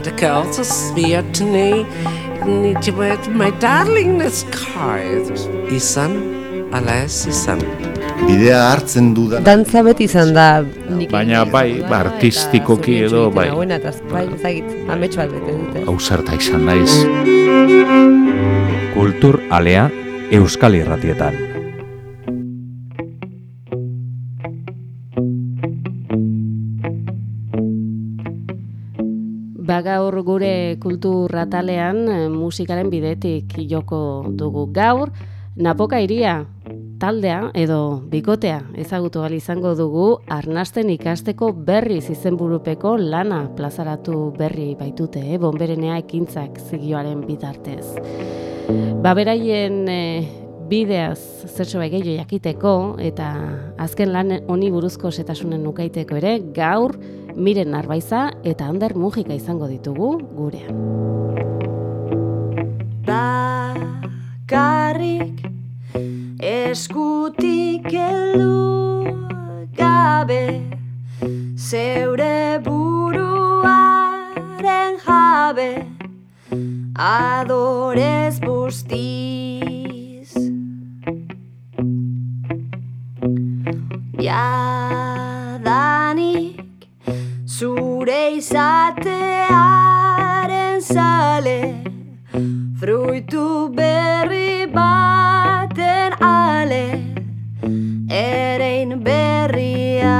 and the girls are swear to me. Need you with my darling this card. Izan, ala ez izan. Bidea hartzen dudan. Dantza beti izan da. Baina bai, ba, artistikoki edo, bai. Hauena, eta bai, ezagit, amets bat bete dute. Ausarta izan naiz. Kultur alea Euskal Irratietan. Gaur gure kultur atalean eh, musikaren bidetik joko dugu. Gaur Napoka iria taldea edo bikotea ezagutu ahal izango dugu arnasten ikasteko berriz izenburupeko lana plazaratu berri baitute, eh? bonberenea ekintzak zigioaren bitartez. Ba beraien eh, bideaz zertxo bai gehiago jakiteko eta azken lan honi buruzko setasunen nukaiteko ere gaur Miren Arbaiza eta Ander Mujika izango ditugu gurean. Bakarrik eskutik heldu gabe zeure buruaren jabe adorez bustiz Jadanik zure izatearen zale fruitu berri baten ale erein berria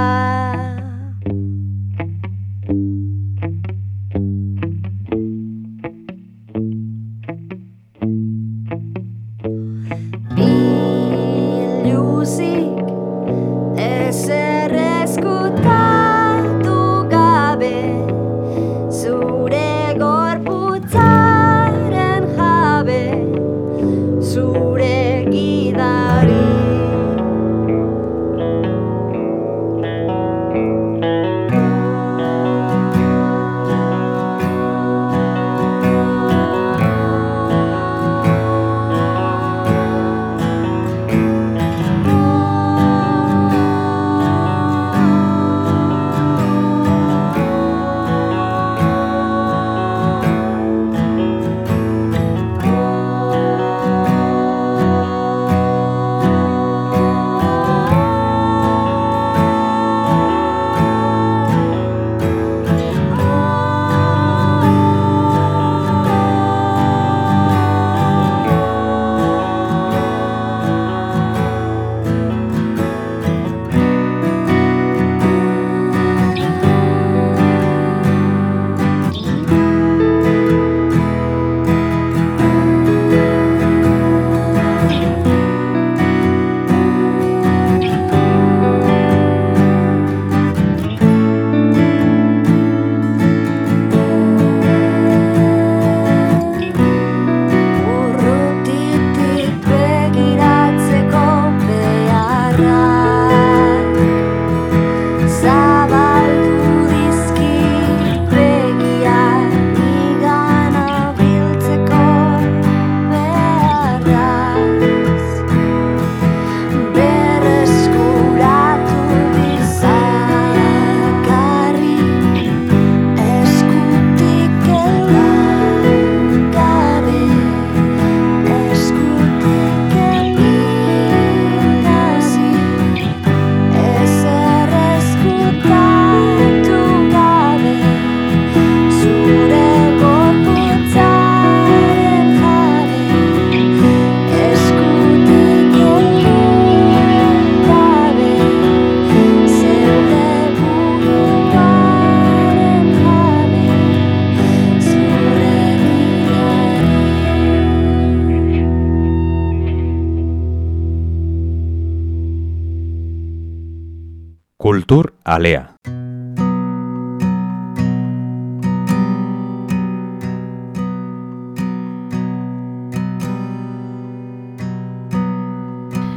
Kultur alea.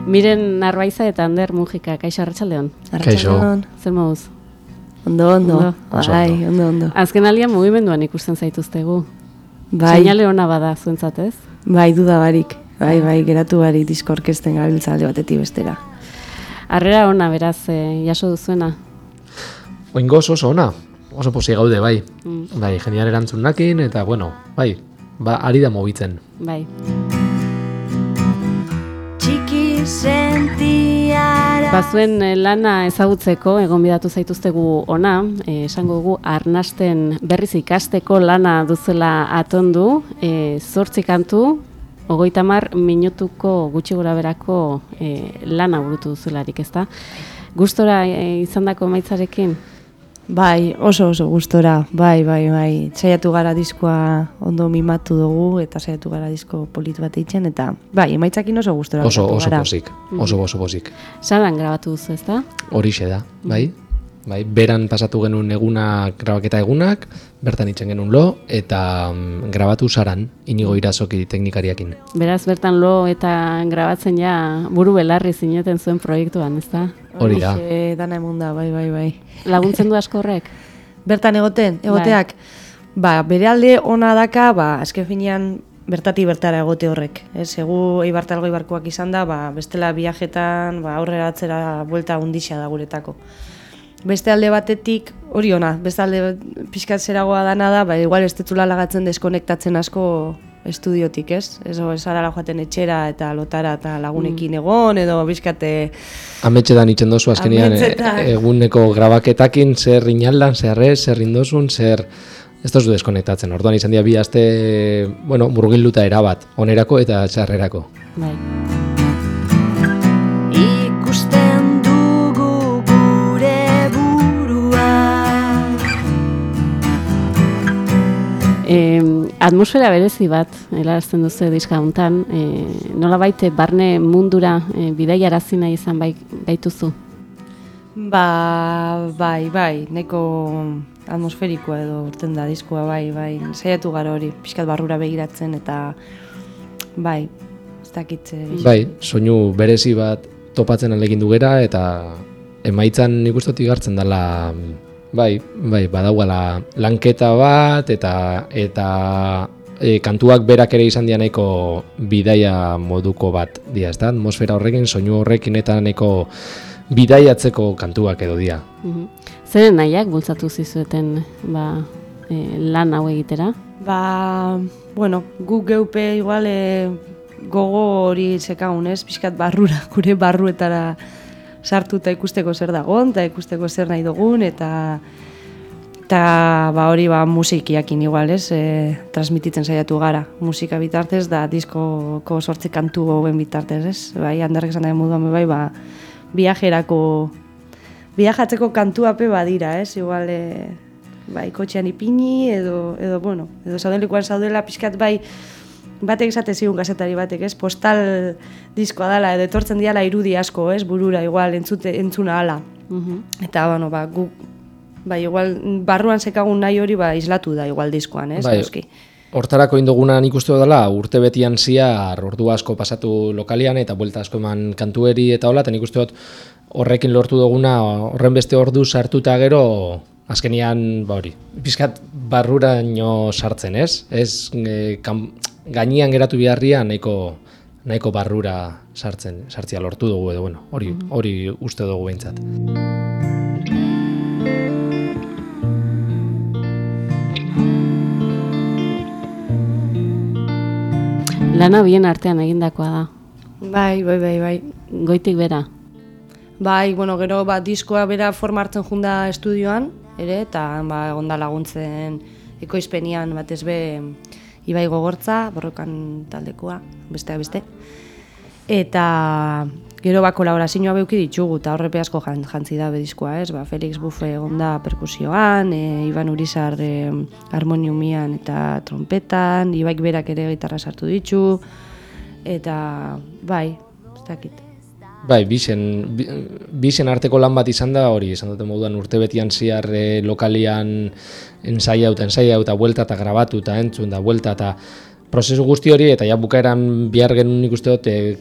Miren Arbaiza eta Ander Mujika, kaixo arratsaldeon. Kaixo. Zer moduz? Ondo, ondo. Bai, ondo, ondo. Azken alian mugimenduan ikusten zaituztegu. Bai, Seinale ona bada zuentzat ez? bai, duda barik. Bai, bai, geratu barik disko orkesten gabiltza alde batetik bestera. Harrera ona beraz eh, jaso duzuena. Oingoz oso ona. oso posi gaude, bai. Mm. Bai, genial erantzunakin, eta, bueno, bai, ba, ari da mobitzen. Bai. Txiki sentiara Bazuen eh, lana ezagutzeko egonbidatu zaituztegu ona, eh, esango dugu arnasten berriz ikasteko lana duzela atondu, eh, zortzi kantu, hogeita mar minutuko gutxi gora berako eh, lana burutu duzularik, ezta? Gustora eh, izandako maitzarekin? Bai, oso oso gustora, bai, bai, bai. Saiatu gara diskoa ondo mimatu dugu eta saiatu gara disko polit bat eitzen eta bai, emaitzakin oso gustora. Oso, oso gara. posik, oso, oso posik. Salan grabatu duzu, ezta? Horixe da, bai? Bai, beran pasatu genuen egunak, grabaketa egunak, bertan itzen genuen lo, eta mm, grabatu saran, inigo irazoki teknikariakin. Beraz, bertan lo eta grabatzen ja buru belarri zineten zuen proiektuan, ezta? Hori da. Horixe dana emun da, bai, bai, bai. Laguntzen du asko horrek? Bertan egoten, egoteak, ba, bere alde ona daka, ba, azken finean bertati bertara egote horrek. Ez, egu eibartalgo ibarkoak izan da, ba, bestela viajetan, ba, aurrera atzera buelta undixa da guretako. Beste alde batetik, hori ona, beste alde pixkat zeragoa dana da, ba, igual ez tetzula lagatzen deskonektatzen asko estudiotik, ez? Ez arala joaten etxera eta lotara eta lagunekin egon, edo pixkate... Ametxetan itzen dozu azkenean e, eguneko grabaketakin zer inaldan, zer ez, zer indozun, zer... Ez dozu deskonektatzen, orduan izan dira bi aste, bueno, murgilduta erabat, onerako eta txarrerako. Bai. E, atmosfera berezi bat, helarazten duzu diska hontan, e, nola baite barne mundura e, bidaiarazi nahi izan bai, baituzu. Ba, bai, bai, neko atmosferikoa edo urten da diskoa, bai, bai, saiatu gara hori, pixkat barrura begiratzen eta bai, ez dakit ze bizi- Bai, soinu berezi bat topatzen alegin du gera eta emaitzan nik uste dut igartzen dela bai, bai, badaugala lanketa bat eta eta e, kantuak berak ere izan dira nahiko bidaia moduko bat dira, ezta? Atmosfera horrekin, soinu horrekin eta nahiko bidaiatzeko kantuak edo dira. Mhm. Zeren nahiak bultzatu zizueten ba, e, lan hau egitera? Ba, bueno, guk geupe igual e, gogo hori zekagun, ez? Pixkat barrura, gure barruetara sartu eta ikusteko zer dagoen, eta ikusteko zer nahi dugun, eta eta ba hori ba musikiakin igual, ez? E, transmititzen saiatu gara. Musika bitartez da diskoko sortze kantu hauen bitartez, ez? Bai, handarrek esan dabe moduan bai, ba, viajerako viajatzeko kantuape badira, ez? Igual, e, bai, kotxean ipini, edo, edo bueno, edo zauden lekuan zaudela, pixkat bai, batek esate zigun gazetari batek, ez? Postal diskoa dala, edo etortzen diala irudi asko, ez? Burura, igual, entzute, entzuna ala. Mhm. Eta, bueno, ba, guk, bai, igual, barruan sekagun nahi hori, ba, islatu da, igual, diskoan, ez? Bai. Noski. Hortarako induguna nik uste dela urte betian ziar ordu asko pasatu lokalian eta buelta asko eman kantueri eta hola, eta nik uste dut horrekin lortu duguna horren beste ordu sartuta gero azkenian ba hori, pizkat barruraino sartzen, ez? Ez e, kam, gainean geratu biharria nahiko nahiko barrura sartzen, sartzia lortu dugu edo bueno, hori hori uste dugu behintzat. Lana bien artean egindakoa da. Bai, bai, bai, bai. Goitik bera. Bai, bueno, gero ba, diskoa bera forma hartzen junda estudioan, ere, eta ba, egonda laguntzen ekoizpenian batez be Ibai gogortza, borrokan taldekoa, besteak beste. Eta gero ba, kolaborazioa beuki ditugu, eta horrepe asko jan, jantzi da diskoa, ez? Ba, Felix Bufe egonda perkusioan, e, Iban Urizar e, harmoniumian eta trompetan, Ibaik berak ere gitarra sartu ditu, eta bai, ez dakit. Bai, bisen, bi- bisen arteko lan bat izan da, hori, esan dute moduan urte betian ziar eh, lokalian ensaia eta ensaia eta buelta eta grabatu eta entzun da buelta eta prozesu guzti hori eta ja bukaeran bihar genuen nik uste dut eh,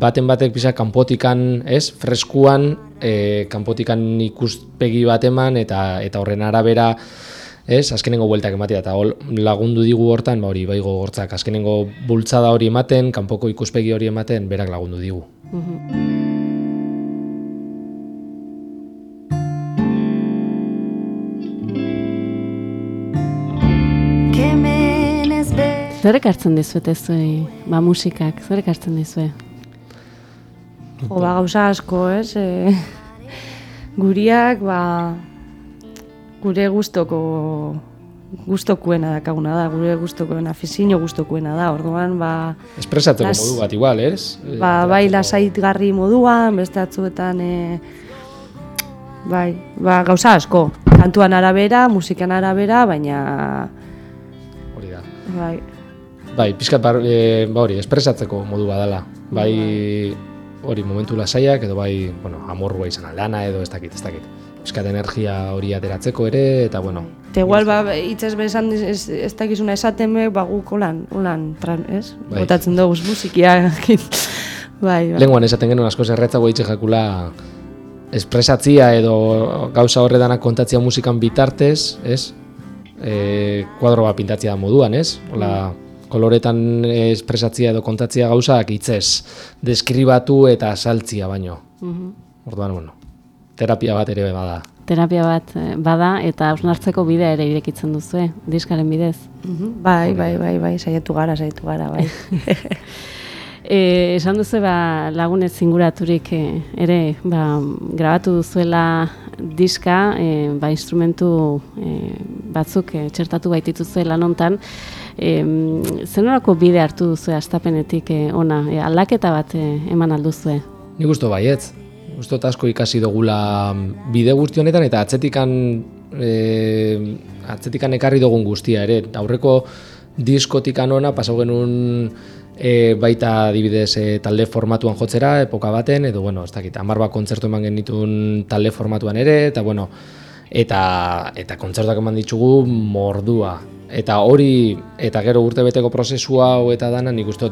baten batek pisa kanpotikan, ez, freskuan, eh, kanpotikan ikuspegi bat eman eta eta horren arabera Ez, azkenengo bueltak ematea eta hol lagundu digu hortan, ba hori bai gogortzak, azkenengo bultzada hori ematen, kanpoko ikuspegi hori ematen, berak lagundu digu. Zer ekartzen dizuet ez zuei, ba musikak, zer ekartzen dizue? Jo, ba, gauza asko, ez? E, guriak, ba, gure gustoko gustokuena dakaguna da, gure gustokoena, afizio gustokuena da, orduan, ba, Espresatzeko Las- modu bat igual, ez? ba, bai lasaitgarri moduan, beste atzuetan, e, bai, ba, gauza asko, kantuan arabera, musikan arabera, baina, Hori da. bai, Bai, pixkat bar, e, ba hori, espresatzeko modu badala. Bai, hori momentu lasaiak edo bai, bueno, amorrua izan aldana edo ez dakit, ez dakit. Pixkat energia hori ateratzeko ere, eta bueno, Eta igual, ba, hitzez bezan ez, ez dakizuna esaten be, ba, guk holan, holan, ez? Bai. Botatzen dugu musikiakin. bai, bai. lenguan esaten genuen asko zerretzago itxe jakula espresatzia edo gauza horredanak kontatzia musikan bitartez, ez? E, kuadro bat pintatzia moduan, ez? Hola, koloretan espresatzia edo kontatzia gauzak hitzez deskribatu eta saltzia baino. Orduan, bueno, terapia bat ere bada. Terapia bat eh, bada eta hausnartzeko bidea ere irekitzen duzue, diskaren bidez. Mhm, Bai, bai, bai, bai, saiatu gara, saiatu gara, bai. E, esan duzu ba, lagunez zinguraturik e, ere ba, grabatu duzuela diska, e, ba, instrumentu e, batzuk e, txertatu baitituzu lan hontan. E, zenorako bide hartu duzu astapenetik e, ona, e, aldaketa bat e, eman alduzue? Nik usto baietz. Usto asko ikasi dugula bide guzti honetan eta atzetikan e, atzetikan ekarri dugun guztia ere. Aurreko diskotikan ona pasau genuen e, baita adibidez e, talde formatuan jotzera epoka baten edo bueno, ez dakit, 10 bat kontzertu eman genituen talde formatuan ere eta bueno, eta eta kontzertuak eman ditugu mordua. Eta hori, eta gero urtebeteko prozesua hau eta dana nik uste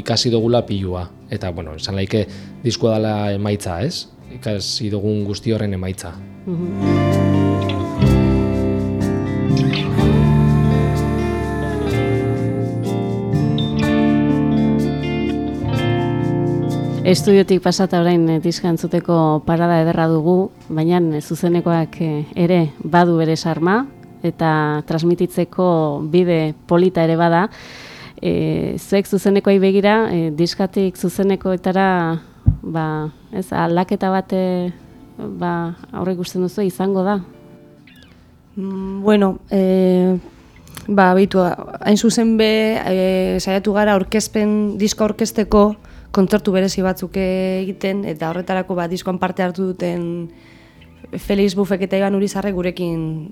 ikasi dugula pilua. Eta, bueno, esan laike diskua dela emaitza, ez? Ikasi dugun guzti horren emaitza. Estudiotik pasata orain eh, diska entzuteko parada ederra dugu, baina eh, zuzenekoak eh, ere badu bere sarma eta transmititzeko bide polita ere bada. E, zuek zuzenekoai begira, e, diskatik zuzenekoetara ba, ez, aldaketa bat eh, ba, aurre ikusten duzu izango da. Mm, bueno, e, ba, bitu, hain zuzen be, e, saiatu gara aurkezpen, disko aurkezteko kontzertu berezi batzuk egiten, eta horretarako ba, diskoan parte hartu duten Felix Bufek eta Iban Urizarre gurekin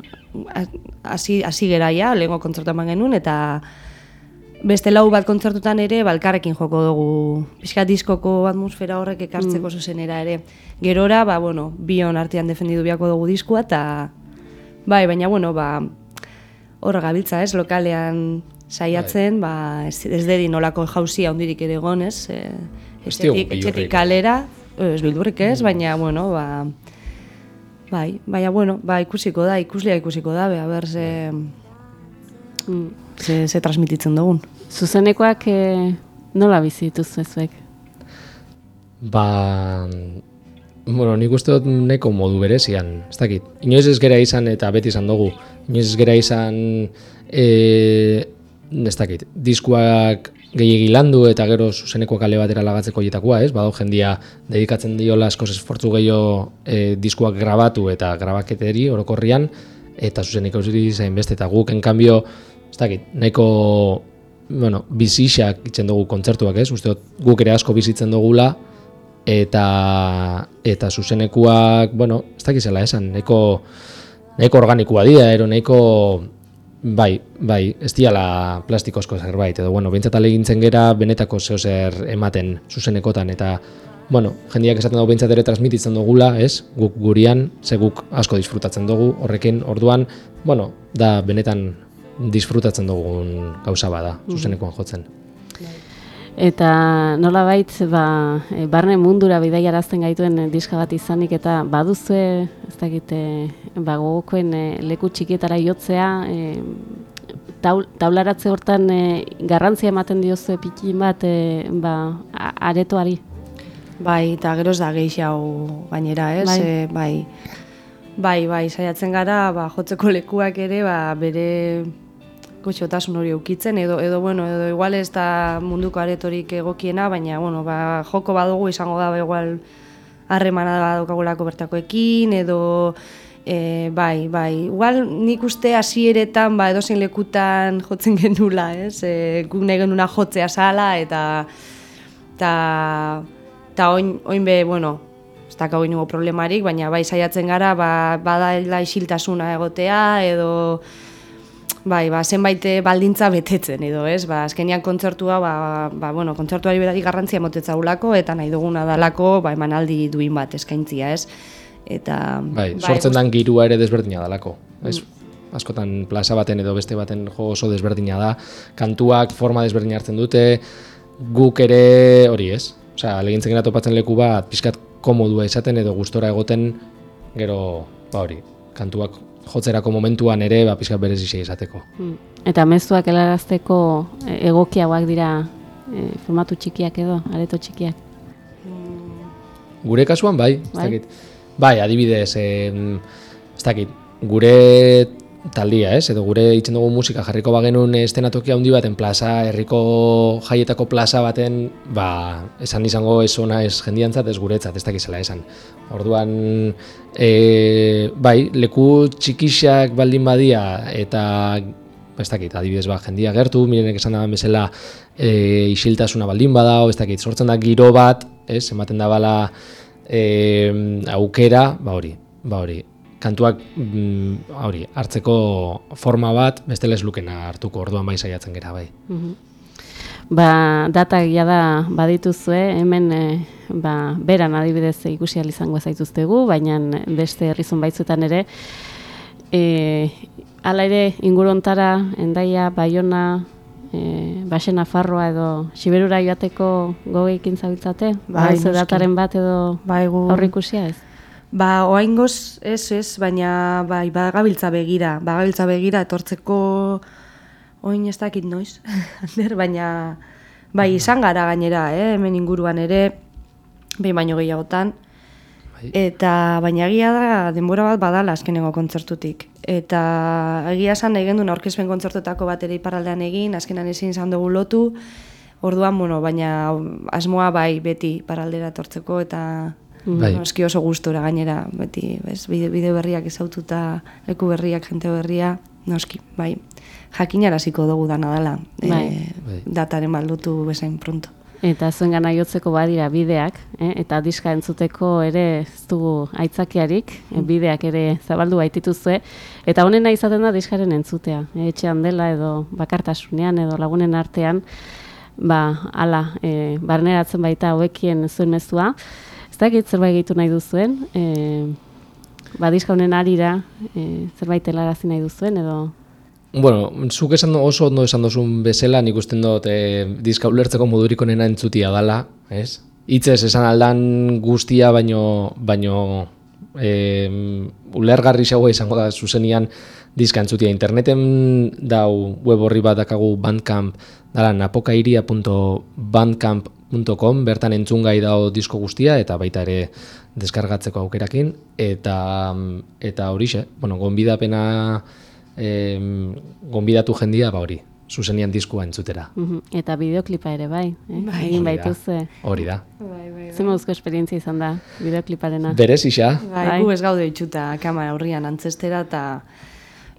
hasi hasi gera ja, lehengo kontzertu eman genuen, eta beste lau bat kontzertutan ere balkarrekin joko dugu pixka diskoko atmosfera horrek ekartzeko zuzenera ere. Gerora, ba, bueno, bion artean defendidu biako dugu diskua, eta bai, baina, bueno, ba, hor gabiltza, ez, lokalean saiatzen, ba, ez, ez dedi nolako jauzia hondirik ere egon, ez, e, diogu etxetik, etxetik bildurrik. kalera, ez bildurrik ez, baina, bueno, ba, bai, baina, bueno, ba, ikusiko da, ikuslea ikusiko da, be, a ber, ze, Mm. ze, ze transmititzen dugun. Zuzenekoak e, nola bizi dituzu zuek? Ba, bueno, nik uste dut neko modu berezian, ez dakit. Inoiz ez gera izan eta beti izan dugu. Inoiz ez gera izan, e, ez dakit, diskuak gehiegi landu eta gero zuzeneko kale batera lagatzeko hietakoa, ez? Badau jendia dedikatzen diola askoz esfortzu gehiago e, diskuak grabatu eta grabaketeri orokorrian eta zuzeneko ziri zain beste eta guk, en cambio, ez dakit, nahiko bueno, bizixak itzen dugu kontzertuak, ez? Uste guk ere asko bizitzen dugula eta eta zuzenekuak, bueno, ez dakizela esan, nahiko nahiko organikoa dira, ero nahiko bai, bai, ez diala plastikozko zerbait, edo bueno, behintzat alegintzen gera benetako zeo zer ematen zuzenekotan, eta bueno, jendiak esaten dugu behintzat ere transmititzen dugula, ez, guk gurian, ze guk asko disfrutatzen dugu, horrekin, orduan, bueno, da benetan disfrutatzen dugun gauza bada, zuzenekoan jotzen. Eta nolabait ba, e, barne mundura bidaiarazten gaituen e, diska bat izanik eta baduzue, ez dakit, e, ba, gogokoen leku txikietara jotzea, e, taul, taularatze hortan e, garrantzia ematen diozue pikin bat e, ba, aretoari. Bai, eta gero ez da gehiago gainera, ez? Bai. E, bai. bai, bai, saiatzen gara, ba, jotzeko lekuak ere, ba, bere goxotasun hori eukitzen, edo, edo, bueno, edo igual ez da munduko aretorik egokiena, baina, bueno, ba, joko badugu izango da, ba, igual, harremana badokagulako bertakoekin, edo, e, bai, bai, igual nik uste hasieretan ba, edozein lekutan jotzen genula, ez? E, guk nahi genuna jotzea sala, eta, eta, eta oin, oin be, bueno, ez dakau inungo problemarik, baina bai saiatzen gara, ba, badaila isiltasuna egotea, edo, bai, ba, zenbait baldintza betetzen edo, ez? Ba, azkenian kontzertua, ba, ba, bueno, kontzertuari berari garrantzia motetza ulako, eta nahi duguna dalako, ba, emanaldi duin bat eskaintzia, ez? Eta... Bai, sortzen dan girua ere desberdina dalako. Ez, askotan plaza baten edo beste baten jo oso desberdina da. Kantuak forma desberdina hartzen dute, guk ere hori ez. Osea, legintzen topatzen leku bat, pixkat komodua izaten edo gustora egoten, gero, ba hori, kantuak jotzerako momentuan ere, ba, pixkat berezizia izateko. Mm. Eta mezuak helarazteko e, egokiagoak dira e, formatu txikiak edo, areto txikiak. Gure kasuan bai, ez Bai. dakit. Bai, adibidez, em, ez dakit, gure taldia, ez? Edo gure itzen dugu musika jarriko bagenun estenatoki handi baten plaza, herriko jaietako plaza baten, ba, esan izango ez ona ez jendiantzat, ez guretzat, ez dakizela esan. Orduan, e, bai, leku txikixak baldin badia eta ez dakit, adibidez ba, jendia gertu, mirenek esan da bezala e, isiltasuna baldin badao, ez dakit, sortzen da giro bat, ez, ematen da bala e, aukera, ba hori, ba hori, kantuak mm, hori, hartzeko forma bat, bestela ez lukena hartuko orduan bai saiatzen gera bai. Mhm. Ba, data egia da badituzue, hemen e, ba, beran adibidez ikusi izango zaituztegu, baina beste herrizun baitzuetan ere, e, hala ere ingurontara, endaia, baiona, e, basena farroa edo siberura joateko gogeekin zabiltzate? Bai, noski. dataren bat edo Bai, gu... aurrikusia ez? Ba, oaingoz ez ez, baina bai, bagabiltza begira, bagabiltza begira etortzeko oin ez dakit noiz, Ander, baina bai, izan gara gainera, eh, hemen inguruan ere, behin baino gehiagotan, eta baina egia da denbora bat badala azkenengo kontzertutik. Eta egia esan nahi gendun aurkezpen kontzertuetako bat ere iparraldean egin, azkenan ezin izan dugu lotu, orduan, bueno, baina asmoa bai beti paraldera etortzeko eta Bai. Noski oso gustora gainera, beti, bez, bide, bide berriak ezaututa, leku berriak, jente berria, noski, bai. Jakinaraziko dugu dana dela, Bai. e, dataren baldutu bezain pronto. Eta zuen gana jotzeko badira bideak, eh? eta diska entzuteko ere ez dugu aitzakiarik, eh, bideak ere zabaldu baitituzue, eta honena izaten da diskaren entzutea, eh? etxean dela edo bakartasunean edo lagunen artean, ba, ala, eh, barneratzen baita hauekien zuen mezua. Ez dakit zerbait gehitu nahi duzuen, eh, ba, diska honen arira eh, zerbait helarazi nahi duzuen edo... Bueno, zuk esan oso ondo esan dozun bezala, nik usten dut e, diska ulertzeko modurik onena entzutia dala, ez? Hitzez esan aldan guztia, baino, baino e, ulergarri xagoa izango da zuzenian diska entzutia. Interneten dau web horri bat dakagu Bandcamp, dala napokairia.bandcamp.com, bertan entzungai dao disko guztia, eta baita ere deskargatzeko aukerakin, eta, eta horixe, bueno, gonbidapena em, gonbidatu jendia, ba hori, zuzenian diskua entzutera. Mhm. Eta bideoklipa ere bai, eh? Bai. egin Hori da. baituzue. Hori da. Zer moduzko esperientzia izan da, bideokliparena? Berez isa, Bai, Bai. gu ez gaude itxuta kamera aurrian antzestera eta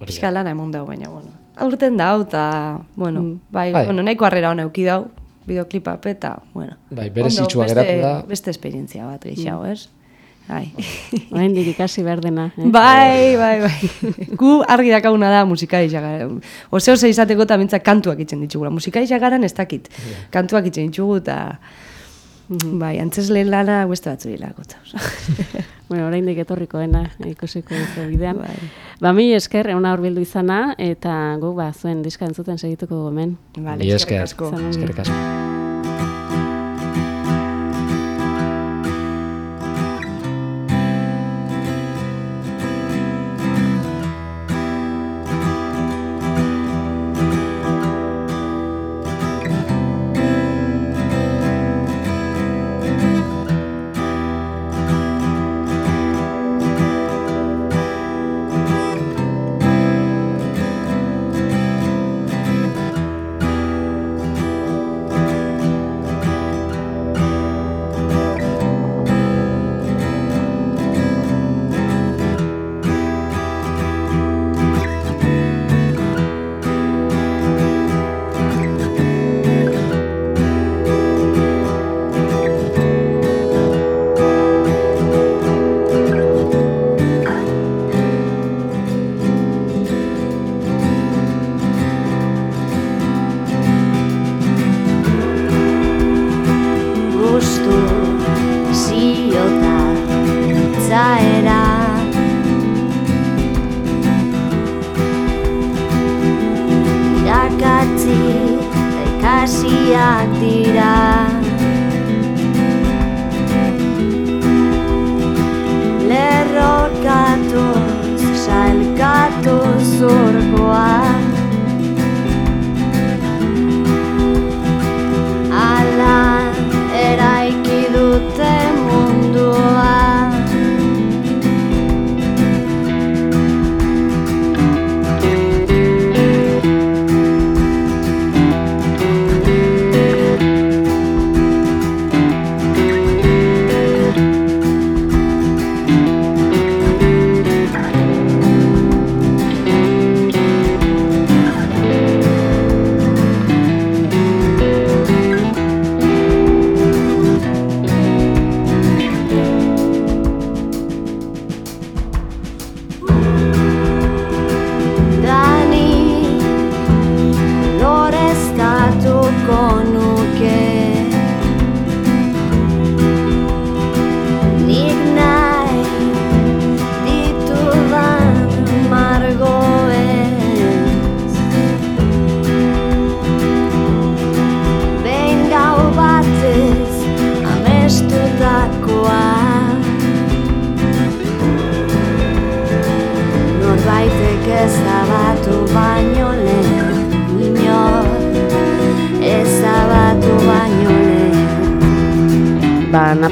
pixka lana emon dau, baina, bueno. Aurten dau, eta, bueno, Mm. bai, Bai. bueno, nahiko harrera hona euki dau, bideoklipa eta, bueno. Bai, berezitsua ondo, geratu beste- da. Beste esperientzia bat, gehiago, ez? Bai. Orain ikasi behar dena. Eh? Bai, bai, bai. Gu argi dakaguna da musikari gara. Ose ose izateko eta mintzak kantuak itzen ditugula. Musikari garan ez dakit. Kantuak itzen ditugu eta... Bai, antzesle lana beste batzu hilako. Bueno, orain etorriko dena ikusiko duzu bidean. Bai. Ba, mi esker, euna hurbildu izana, eta gu ba, zuen diska entzuten segituko hemen. Vale, esker, asko. Eskerrik asko.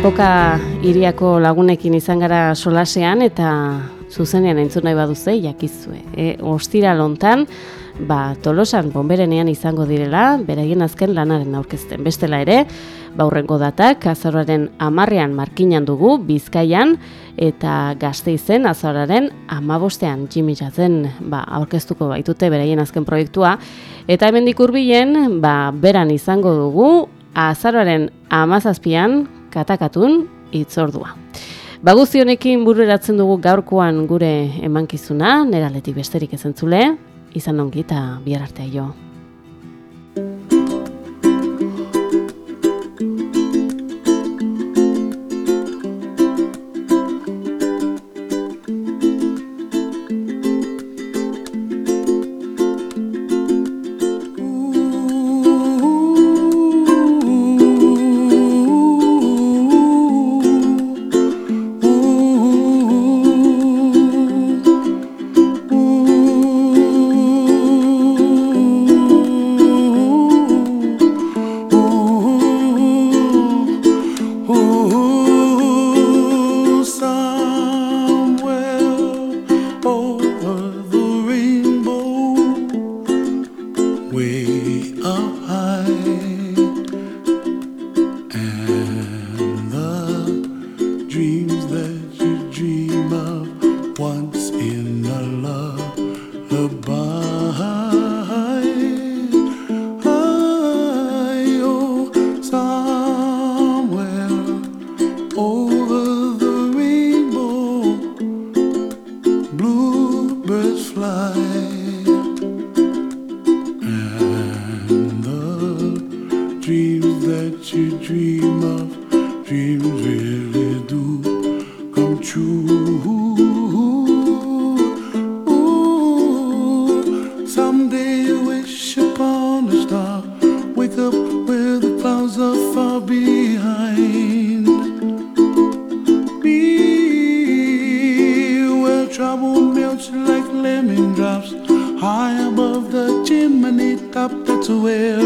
Napoka iriako lagunekin izan gara solasean eta zuzenean entzun nahi baduze jakizue. E, ostira lontan, ba, tolosan bonberenean izango direla, beraien azken lanaren aurkezten. Bestela ere, baurrengo datak, azararen amarrean markinan dugu, bizkaian, eta gazte izen azararen amabostean Jimmy ba, aurkeztuko baitute beraien azken proiektua. Eta hemen dikurbilen, ba, beran izango dugu, azaroaren amazazpian, katakatun, itzordua. Ba guzti honekin bururatzen dugu gaurkoan gure emankizuna, nera letik besterik ezentzule, izan ongi eta bihar artea jo. Above the chimney top. That's where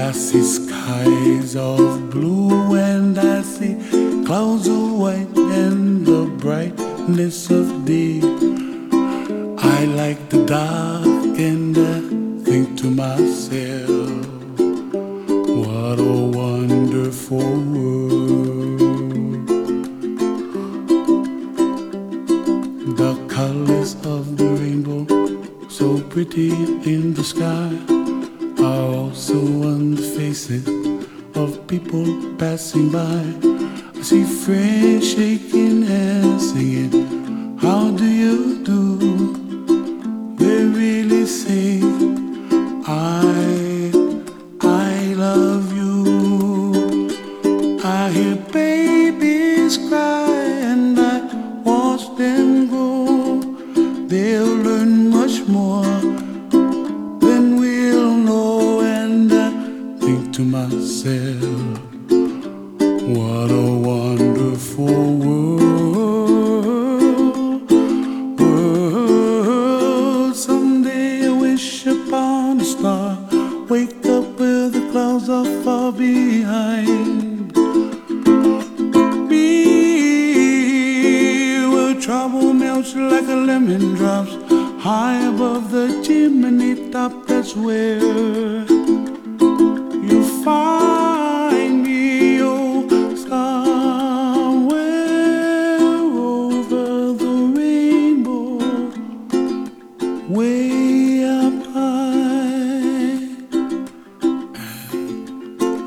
I see skies of blue and I see clouds of white and the brightness of day. I like the dark.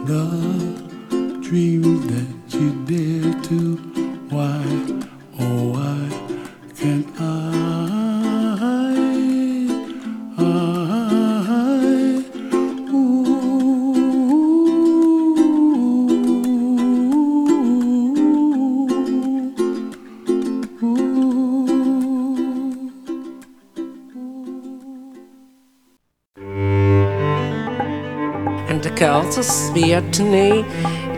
the dreams that you dare to. Why, oh, why? Diatney,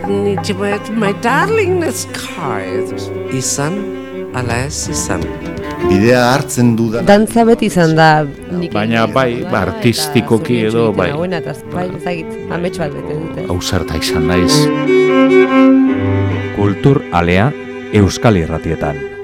my bat maitaren izan, ala ez izan. Bidea hartzen du da. Dantza beti izan da. Nik Baina bai, ba, artistikoki edo, bai. Hauena, bai, bai, ezagit, amets bat bete dute. Hauzarta izan naiz. Kultur alea Euskal Irratietan.